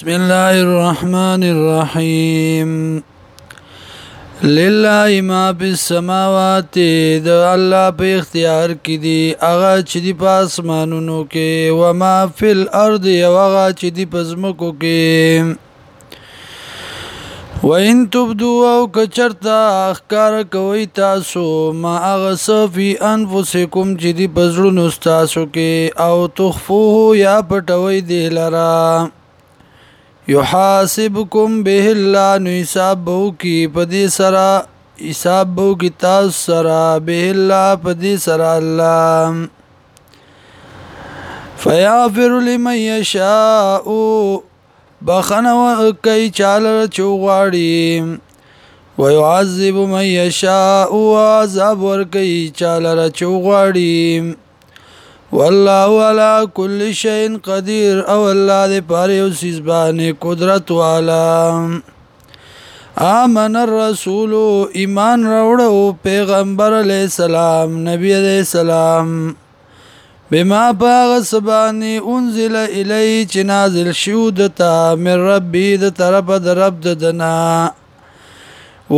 بسم الله الرحمن الرحيم لله ما بالسماوات د الله په اختیار کې دي هغه چې دی په اسمانونو کې و ما فل ارض او هغه چې دی په زمکو کې وان تبدو او کچرتا اخکار کوي تاسو ما هغه سفي انفسکم چې دی په زړونو تاسو کې او تخفوه یا پټوي دی لره یحاسبکم به الله نو حساب بو کی پدې سرا حساب بو کی تاسو سرا به الله پدې سرا الله فیافر لمن یشاء بخنو کوي چاله چوغاړي ويعذب من يشاء وعذاب ور کوي چاله چوغاړي والله على كل شيء قدير او الله دې پاره یو سیس باندې قدرت والا آمن الرسول ایمان راوړو پیغمبر علی سلام نبی علی سلام بما باغ سبانی انزل الی چې نازل شو دتا من ربی د طرف د رب دنا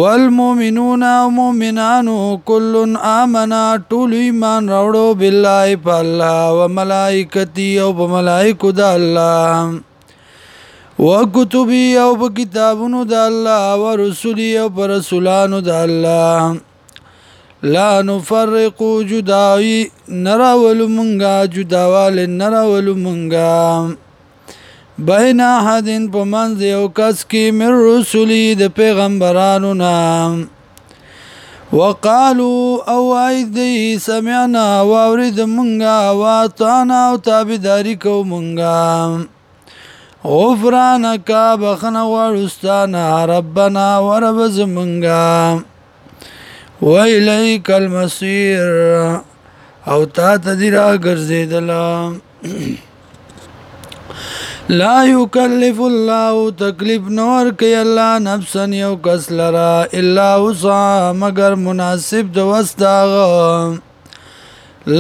والمؤمنون او مؤمنانو کل آمنا ټول ایمان راوړو بالله په الله او ملائکتی او په ملائکو د الله وکتبی او په کتابونو د الله او رسولی او په رسولانو د الله لا نفرق جدائی نراول منگا جداوال نراول منگا بین احدین په منځ یو کس کې من رسولی د پیغمبرانو نام وقالو او ایدی سمعنا واورد منگا واتانا او تابداری کو منگا غفرانکا بخنا وارستانا ربنا ورب زمنگا ویلیک المصیر او تا تدیرا گرزیدلا لا یکلف الله تکلیف نور کوي الله نفسا یو کس لرا الا وسع مگر مناسب د وسداغه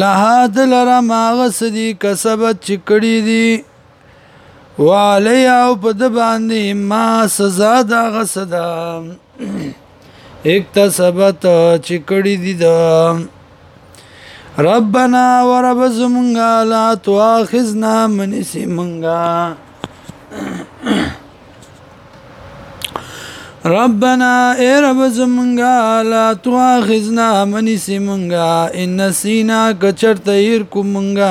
لها دلرا ماغس دی کسبت چکړی دی والی او په د باندې ما سزا دا غسدا اکتسبت چکړی دی دا ربنا ورب زمونگا لا تواخذنا منسی منگا ربنا اے رب زمونگا لا تواخذنا منسی منگا ان نسینا کچر تیر کومنگا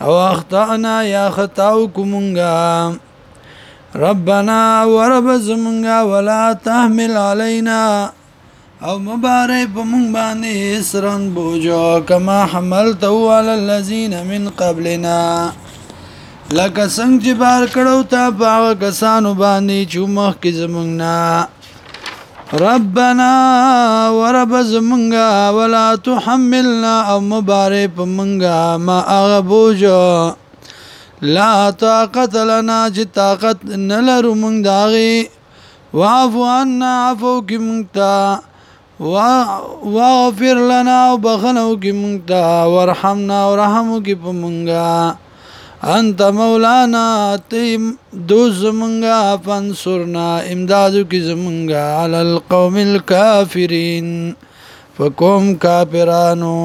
او اخطانا یا خطاو کومنگا ربنا ورب زمونگا ولا تحمل علینا او مبارک په مونږ باندې سرن بوجو کما حملته على الذين من قبلنا لکه څنګه چې بار کړو ته باغ کسانو باندې چې مخکې زمونږ نه ربنا ورب زمونږه ولا تحملنا او مبارک په مونږه ما هغه بوجو لا طاقت لنا چې طاقت نه لرو مونږ داغي وعفو عنا عفو کې مونږ ته واغفر لنا وبخنو کی مونتا ورحمنا ورحمو کی پمونگا انت مولانا تیم دوز منگا فانصرنا امدادو کی زمونگا علی القوم الكافرین فقوم کافرانو